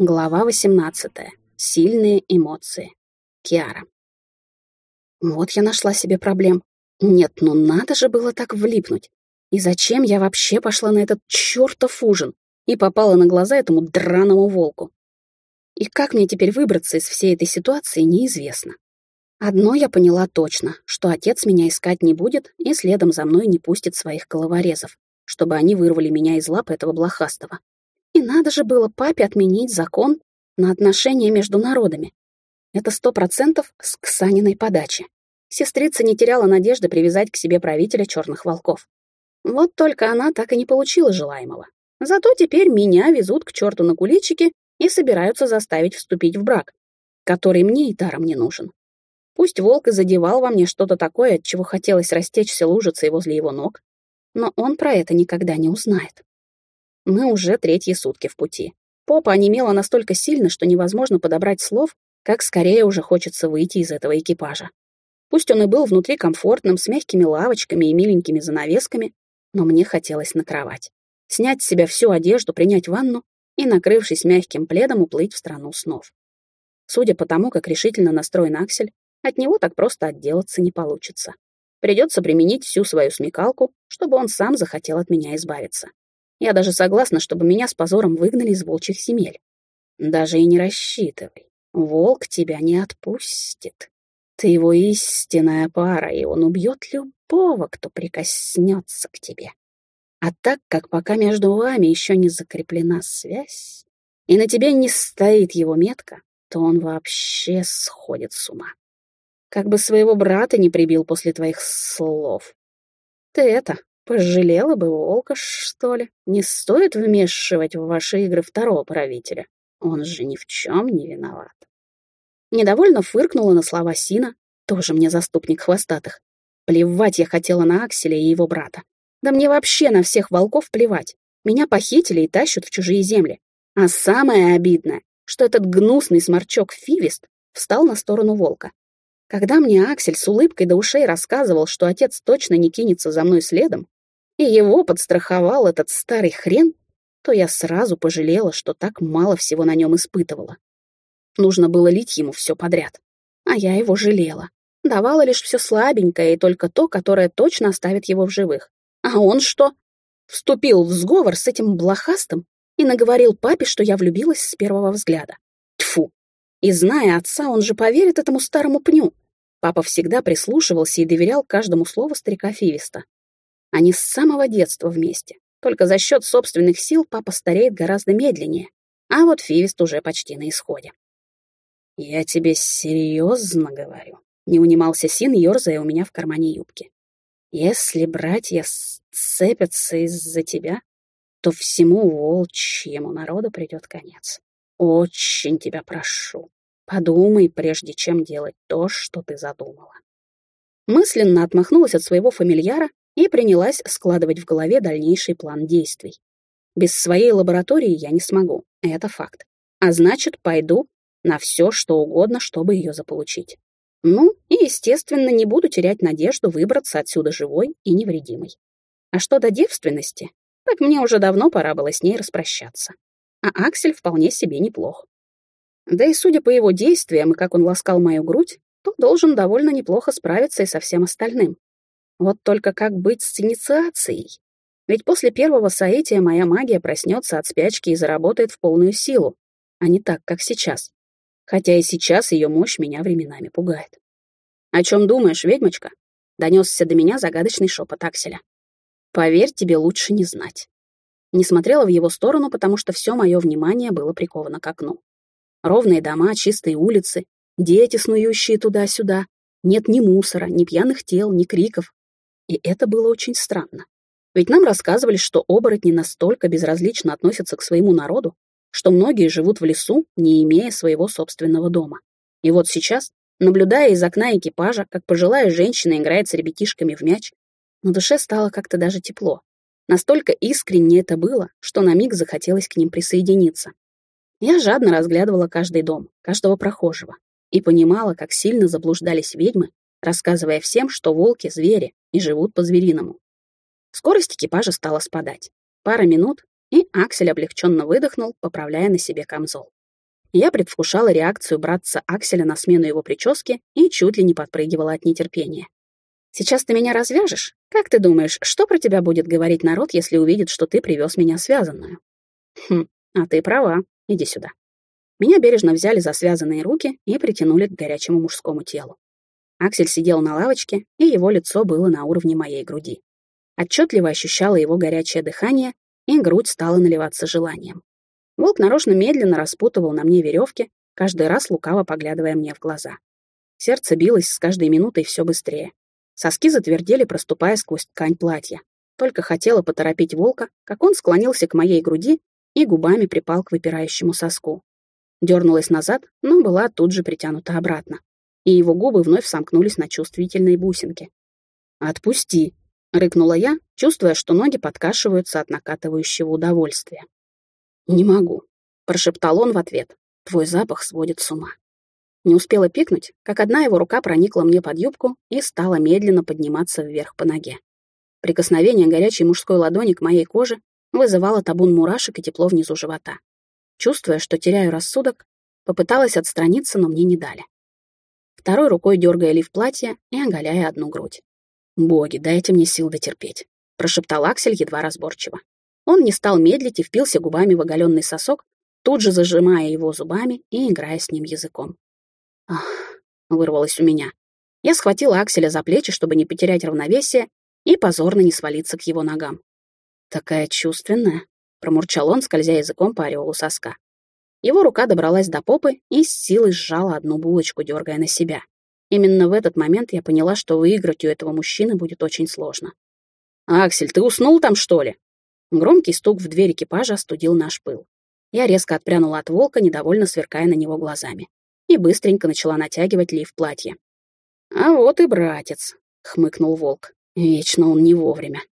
Глава 18. Сильные эмоции. Киара. Вот я нашла себе проблем. Нет, ну надо же было так влипнуть. И зачем я вообще пошла на этот чертов ужин и попала на глаза этому драному волку? И как мне теперь выбраться из всей этой ситуации, неизвестно. Одно я поняла точно, что отец меня искать не будет и следом за мной не пустит своих головорезов, чтобы они вырвали меня из лап этого блохастого. И надо же было папе отменить закон на отношения между народами. Это сто процентов с Ксаниной подачи. Сестрица не теряла надежды привязать к себе правителя черных волков. Вот только она так и не получила желаемого. Зато теперь меня везут к черту на куличики и собираются заставить вступить в брак, который мне и даром не нужен. Пусть волк и задевал во мне что-то такое, от чего хотелось растечься лужицей возле его ног, но он про это никогда не узнает. Мы уже третьи сутки в пути. Попа онемела настолько сильно, что невозможно подобрать слов, как скорее уже хочется выйти из этого экипажа. Пусть он и был внутри комфортным, с мягкими лавочками и миленькими занавесками, но мне хотелось на кровать. Снять с себя всю одежду, принять ванну и, накрывшись мягким пледом, уплыть в страну снов. Судя по тому, как решительно настроен Аксель, от него так просто отделаться не получится. Придется применить всю свою смекалку, чтобы он сам захотел от меня избавиться. Я даже согласна, чтобы меня с позором выгнали из волчьих земель. Даже и не рассчитывай. Волк тебя не отпустит. Ты его истинная пара, и он убьет любого, кто прикоснется к тебе. А так как пока между вами еще не закреплена связь, и на тебе не стоит его метка, то он вообще сходит с ума. Как бы своего брата не прибил после твоих слов. Ты это, Пожалела бы волка, что ли? Не стоит вмешивать в ваши игры второго правителя. Он же ни в чем не виноват. Недовольно фыркнула на слова Сина, тоже мне заступник хвостатых. Плевать я хотела на Акселя и его брата. Да мне вообще на всех волков плевать. Меня похитили и тащат в чужие земли. А самое обидное, что этот гнусный сморчок Фивист встал на сторону волка. Когда мне Аксель с улыбкой до ушей рассказывал, что отец точно не кинется за мной следом, и его подстраховал этот старый хрен, то я сразу пожалела, что так мало всего на нем испытывала. Нужно было лить ему все подряд. А я его жалела. Давала лишь все слабенькое и только то, которое точно оставит его в живых. А он что? Вступил в сговор с этим блохастым и наговорил папе, что я влюбилась с первого взгляда. Тьфу! И зная отца, он же поверит этому старому пню. Папа всегда прислушивался и доверял каждому слову старика Фивиста. Они с самого детства вместе. Только за счет собственных сил папа стареет гораздо медленнее, а вот Фивист уже почти на исходе. «Я тебе серьезно говорю», — не унимался Син, ерзая у меня в кармане юбки. «Если братья сцепятся из-за тебя, то всему волчьему народу придет конец. Очень тебя прошу, подумай, прежде чем делать то, что ты задумала». Мысленно отмахнулась от своего фамильяра и принялась складывать в голове дальнейший план действий. Без своей лаборатории я не смогу, это факт. А значит, пойду на все, что угодно, чтобы ее заполучить. Ну, и, естественно, не буду терять надежду выбраться отсюда живой и невредимой. А что до девственности, так мне уже давно пора было с ней распрощаться. А Аксель вполне себе неплох. Да и судя по его действиям и как он ласкал мою грудь, то должен довольно неплохо справиться и со всем остальным. Вот только как быть с инициацией? Ведь после первого соития моя магия проснется от спячки и заработает в полную силу, а не так, как сейчас. Хотя и сейчас ее мощь меня временами пугает. «О чем думаешь, ведьмочка?» — донесся до меня загадочный шепот Акселя. «Поверь, тебе лучше не знать». Не смотрела в его сторону, потому что все мое внимание было приковано к окну. Ровные дома, чистые улицы, дети, снующие туда-сюда. Нет ни мусора, ни пьяных тел, ни криков, и это было очень странно. Ведь нам рассказывали, что оборотни настолько безразлично относятся к своему народу, что многие живут в лесу, не имея своего собственного дома. И вот сейчас, наблюдая из окна экипажа, как пожилая женщина играет с ребятишками в мяч, на душе стало как-то даже тепло. Настолько искренне это было, что на миг захотелось к ним присоединиться. Я жадно разглядывала каждый дом, каждого прохожего, и понимала, как сильно заблуждались ведьмы, рассказывая всем, что волки — звери и живут по-звериному. Скорость экипажа стала спадать. Пара минут, и Аксель облегченно выдохнул, поправляя на себе камзол. Я предвкушала реакцию братца Акселя на смену его прически и чуть ли не подпрыгивала от нетерпения. «Сейчас ты меня развяжешь? Как ты думаешь, что про тебя будет говорить народ, если увидит, что ты привез меня связанную?» «Хм, а ты права. Иди сюда». Меня бережно взяли за связанные руки и притянули к горячему мужскому телу. Аксель сидел на лавочке, и его лицо было на уровне моей груди. Отчетливо ощущала его горячее дыхание, и грудь стала наливаться желанием. Волк нарочно медленно распутывал на мне веревки, каждый раз лукаво поглядывая мне в глаза. Сердце билось с каждой минутой все быстрее. Соски затвердели, проступая сквозь ткань платья. Только хотела поторопить волка, как он склонился к моей груди и губами припал к выпирающему соску. Дернулась назад, но была тут же притянута обратно. И его губы вновь сомкнулись на чувствительной бусинке. «Отпусти!» — рыкнула я, чувствуя, что ноги подкашиваются от накатывающего удовольствия. «Не могу», — прошептал он в ответ. «Твой запах сводит с ума». Не успела пикнуть, как одна его рука проникла мне под юбку и стала медленно подниматься вверх по ноге. Прикосновение горячей мужской ладони к моей коже вызывало табун мурашек и тепло внизу живота. Чувствуя, что теряю рассудок, попыталась отстраниться, но мне не дали. Второй рукой дергая лиф платья и оголяя одну грудь. «Боги, дайте мне сил дотерпеть», — прошептал Аксель едва разборчиво. Он не стал медлить и впился губами в оголенный сосок, тут же зажимая его зубами и играя с ним языком. «Ах!» — вырвалось у меня. Я схватила Акселя за плечи, чтобы не потерять равновесие и позорно не свалиться к его ногам. «Такая чувственная», — промурчал он, скользя языком по ореолу соска. Его рука добралась до попы и с силой сжала одну булочку, дергая на себя. Именно в этот момент я поняла, что выиграть у этого мужчины будет очень сложно. «Аксель, ты уснул там, что ли?» Громкий стук в дверь экипажа остудил наш пыл. Я резко отпрянула от волка, недовольно сверкая на него глазами, и быстренько начала натягивать лиф платья. «А вот и братец», — хмыкнул волк. «Вечно он не вовремя».